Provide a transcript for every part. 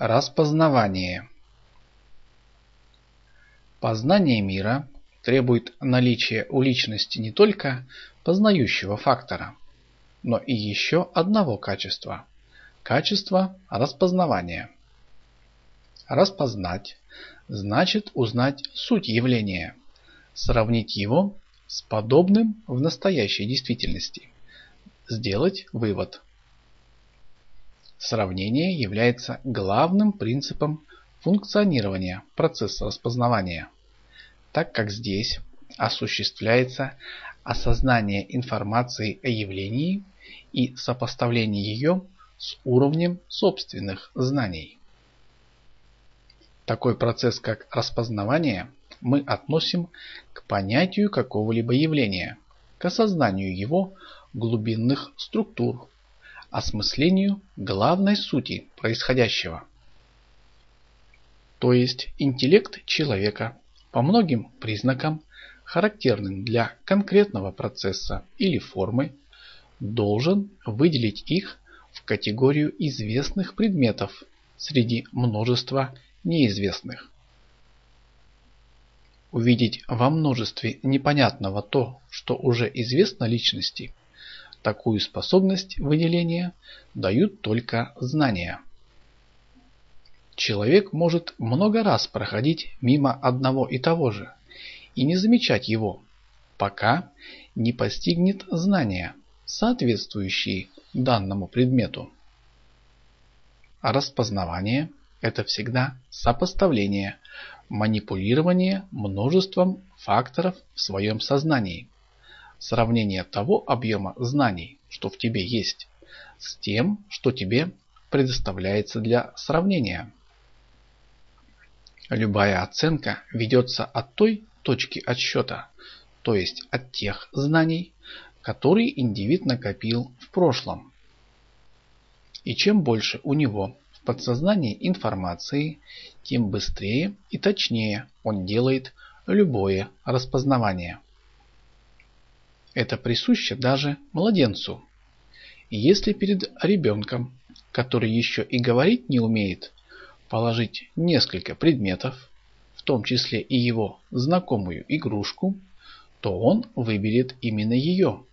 Распознавание Познание мира требует наличия у личности не только познающего фактора, но и еще одного качества – качества распознавания. Распознать значит узнать суть явления, сравнить его с подобным в настоящей действительности, сделать вывод. Сравнение является главным принципом функционирования процесса распознавания, так как здесь осуществляется осознание информации о явлении и сопоставление ее с уровнем собственных знаний. Такой процесс, как распознавание, мы относим к понятию какого-либо явления, к осознанию его глубинных структур, осмыслению главной сути происходящего. То есть интеллект человека по многим признакам, характерным для конкретного процесса или формы, должен выделить их в категорию известных предметов среди множества неизвестных. Увидеть во множестве непонятного то, что уже известно личности, такую способность выделения дают только знания. Человек может много раз проходить мимо одного и того же и не замечать его, пока не постигнет знания, соответствующие данному предмету. Распознавание – это всегда сопоставление, манипулирование множеством факторов в своем сознании, сравнение того объема знаний, что в тебе есть, с тем, что тебе предоставляется для сравнения. Любая оценка ведется от той точки отсчета, то есть от тех знаний, которые индивид накопил в прошлом. И чем больше у него в подсознании информации, тем быстрее и точнее он делает любое распознавание. Это присуще даже младенцу. Если перед ребенком, который еще и говорить не умеет, положить несколько предметов, в том числе и его знакомую игрушку, то он выберет именно ее.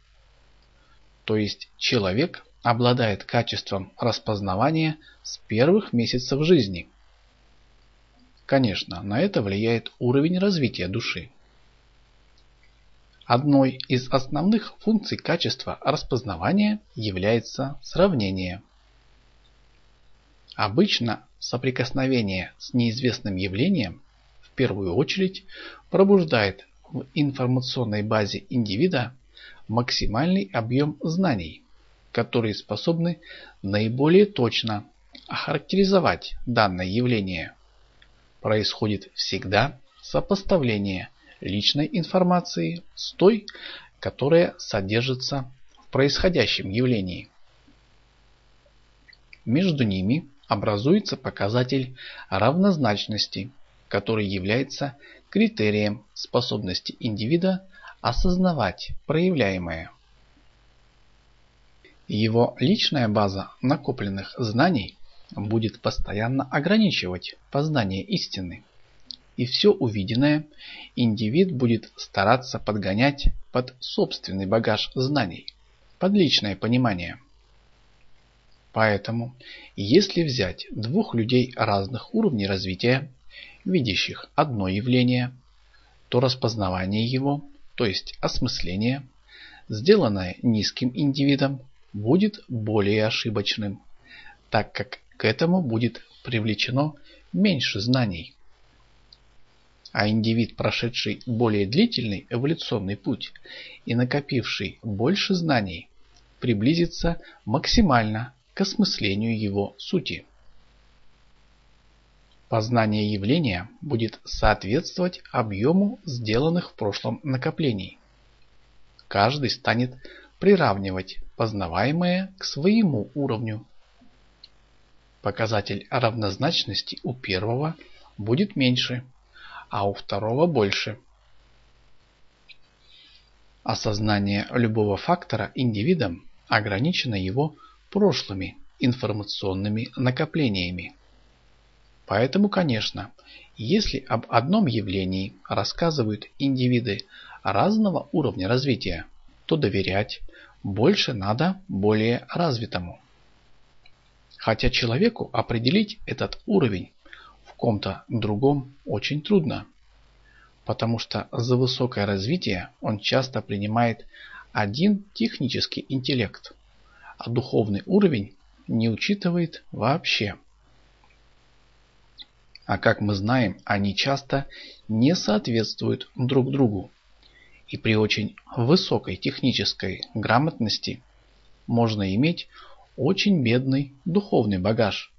То есть человек обладает качеством распознавания с первых месяцев жизни. Конечно, на это влияет уровень развития души. Одной из основных функций качества распознавания является сравнение. Обычно соприкосновение с неизвестным явлением в первую очередь пробуждает в информационной базе индивида максимальный объем знаний, которые способны наиболее точно охарактеризовать данное явление. Происходит всегда сопоставление личной информации с той, которая содержится в происходящем явлении. Между ними образуется показатель равнозначности, который является критерием способности индивида осознавать проявляемое. Его личная база накопленных знаний будет постоянно ограничивать познание истины. И все увиденное индивид будет стараться подгонять под собственный багаж знаний, под личное понимание. Поэтому, если взять двух людей разных уровней развития, видящих одно явление, то распознавание его, то есть осмысление, сделанное низким индивидом, будет более ошибочным, так как к этому будет привлечено меньше знаний. А индивид, прошедший более длительный эволюционный путь и накопивший больше знаний, приблизится максимально к осмыслению его сути. Познание явления будет соответствовать объему сделанных в прошлом накоплений. Каждый станет приравнивать познаваемое к своему уровню. Показатель равнозначности у первого будет меньше, а у второго больше. Осознание любого фактора индивидом ограничено его прошлыми информационными накоплениями. Поэтому, конечно, если об одном явлении рассказывают индивиды разного уровня развития, то доверять больше надо более развитому. Хотя человеку определить этот уровень ком-то другом очень трудно, потому что за высокое развитие он часто принимает один технический интеллект, а духовный уровень не учитывает вообще. А как мы знаем, они часто не соответствуют друг другу. И при очень высокой технической грамотности можно иметь очень бедный духовный багаж,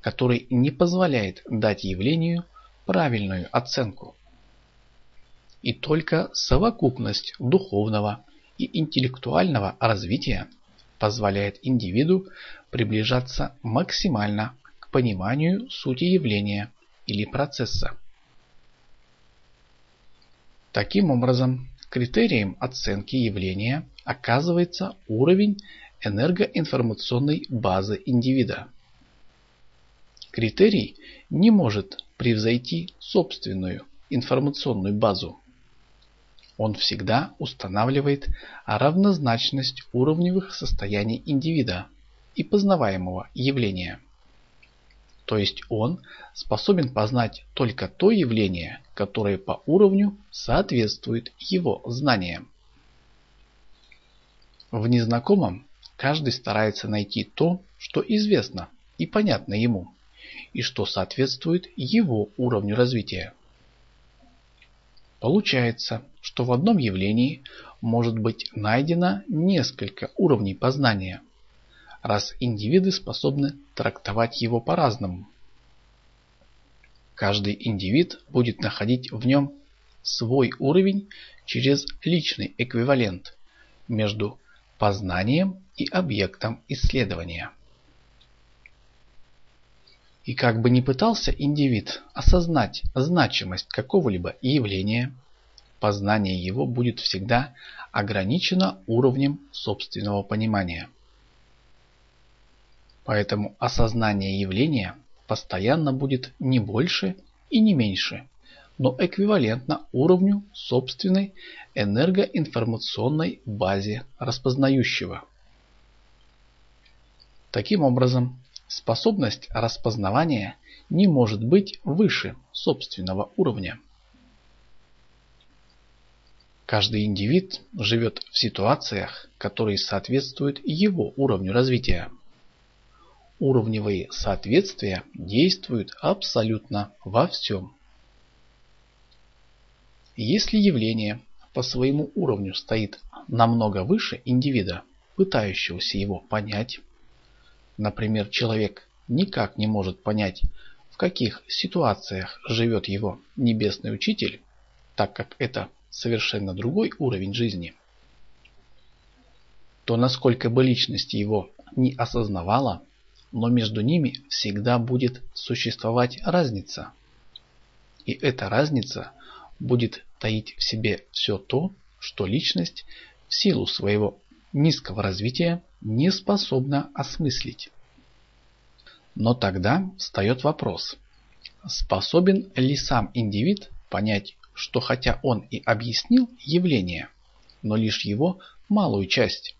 который не позволяет дать явлению правильную оценку. И только совокупность духовного и интеллектуального развития позволяет индивиду приближаться максимально к пониманию сути явления или процесса. Таким образом, критерием оценки явления оказывается уровень энергоинформационной базы индивида. Критерий не может превзойти собственную информационную базу. Он всегда устанавливает равнозначность уровневых состояний индивида и познаваемого явления. То есть он способен познать только то явление, которое по уровню соответствует его знаниям. В незнакомом каждый старается найти то, что известно и понятно ему, и что соответствует его уровню развития. Получается, что в одном явлении может быть найдено несколько уровней познания, раз индивиды способны трактовать его по-разному. Каждый индивид будет находить в нем свой уровень через личный эквивалент между познанием и объектом исследования. И как бы ни пытался индивид осознать значимость какого-либо явления, познание его будет всегда ограничено уровнем собственного понимания. Поэтому осознание явления постоянно будет не больше и не меньше, но эквивалентно уровню собственной энергоинформационной базе распознающего. Таким образом, способность распознавания не может быть выше собственного уровня. Каждый индивид живет в ситуациях, которые соответствуют его уровню развития. Уровневые соответствия действуют абсолютно во всем. Если явление по своему уровню стоит намного выше индивида, пытающегося его понять, например, человек никак не может понять, в каких ситуациях живет его небесный учитель, так как это совершенно другой уровень жизни, то насколько бы личность его не осознавала, но между ними всегда будет существовать разница. И эта разница будет таить в себе все то, что личность в силу своего низкого развития не способна осмыслить. Но тогда встает вопрос, способен ли сам индивид понять что хотя он и объяснил явление, но лишь его малую часть,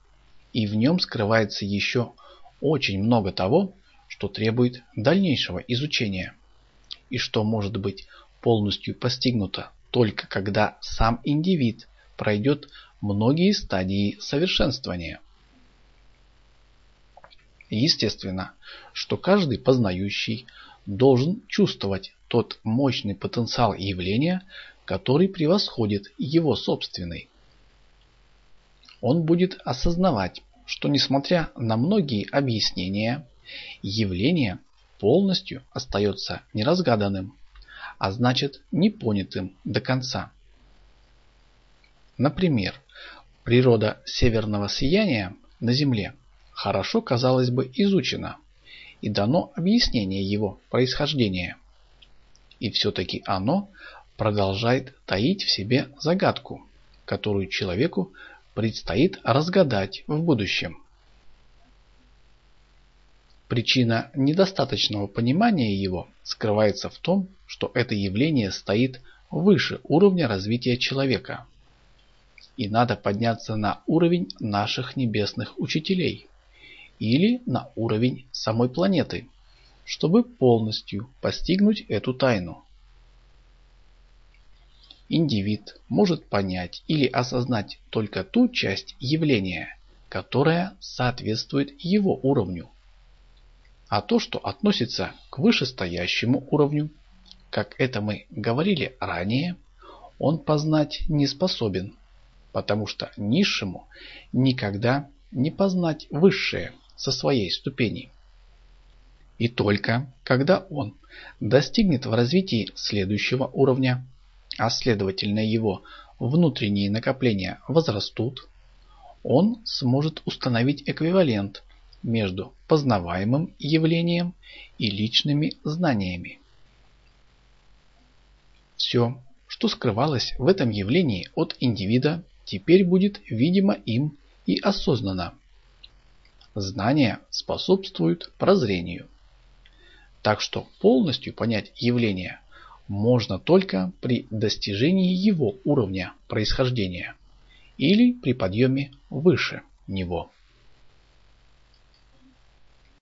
и в нем скрывается еще очень много того, что требует дальнейшего изучения, и что может быть полностью постигнуто только когда сам индивид пройдет многие стадии совершенствования. Естественно, что каждый познающий должен чувствовать тот мощный потенциал явления, который превосходит его собственный. Он будет осознавать, что несмотря на многие объяснения, явление полностью остается неразгаданным, а значит непонятым до конца. Например, природа северного сияния на Земле хорошо, казалось бы, изучена и дано объяснение его происхождения. И все-таки оно продолжает таить в себе загадку, которую человеку предстоит разгадать в будущем. Причина недостаточного понимания его скрывается в том, что это явление стоит выше уровня развития человека. И надо подняться на уровень наших небесных учителей или на уровень самой планеты, чтобы полностью постигнуть эту тайну. Индивид может понять или осознать только ту часть явления, которая соответствует его уровню а то, что относится к вышестоящему уровню, как это мы говорили ранее, он познать не способен, потому что низшему никогда не познать высшее со своей ступени. И только когда он достигнет в развитии следующего уровня, а следовательно его внутренние накопления возрастут, он сможет установить эквивалент между познаваемым явлением и личными знаниями. Все, что скрывалось в этом явлении от индивида, теперь будет видимо им и осознанно. Знания способствуют прозрению. Так что полностью понять явление можно только при достижении его уровня происхождения или при подъеме выше него.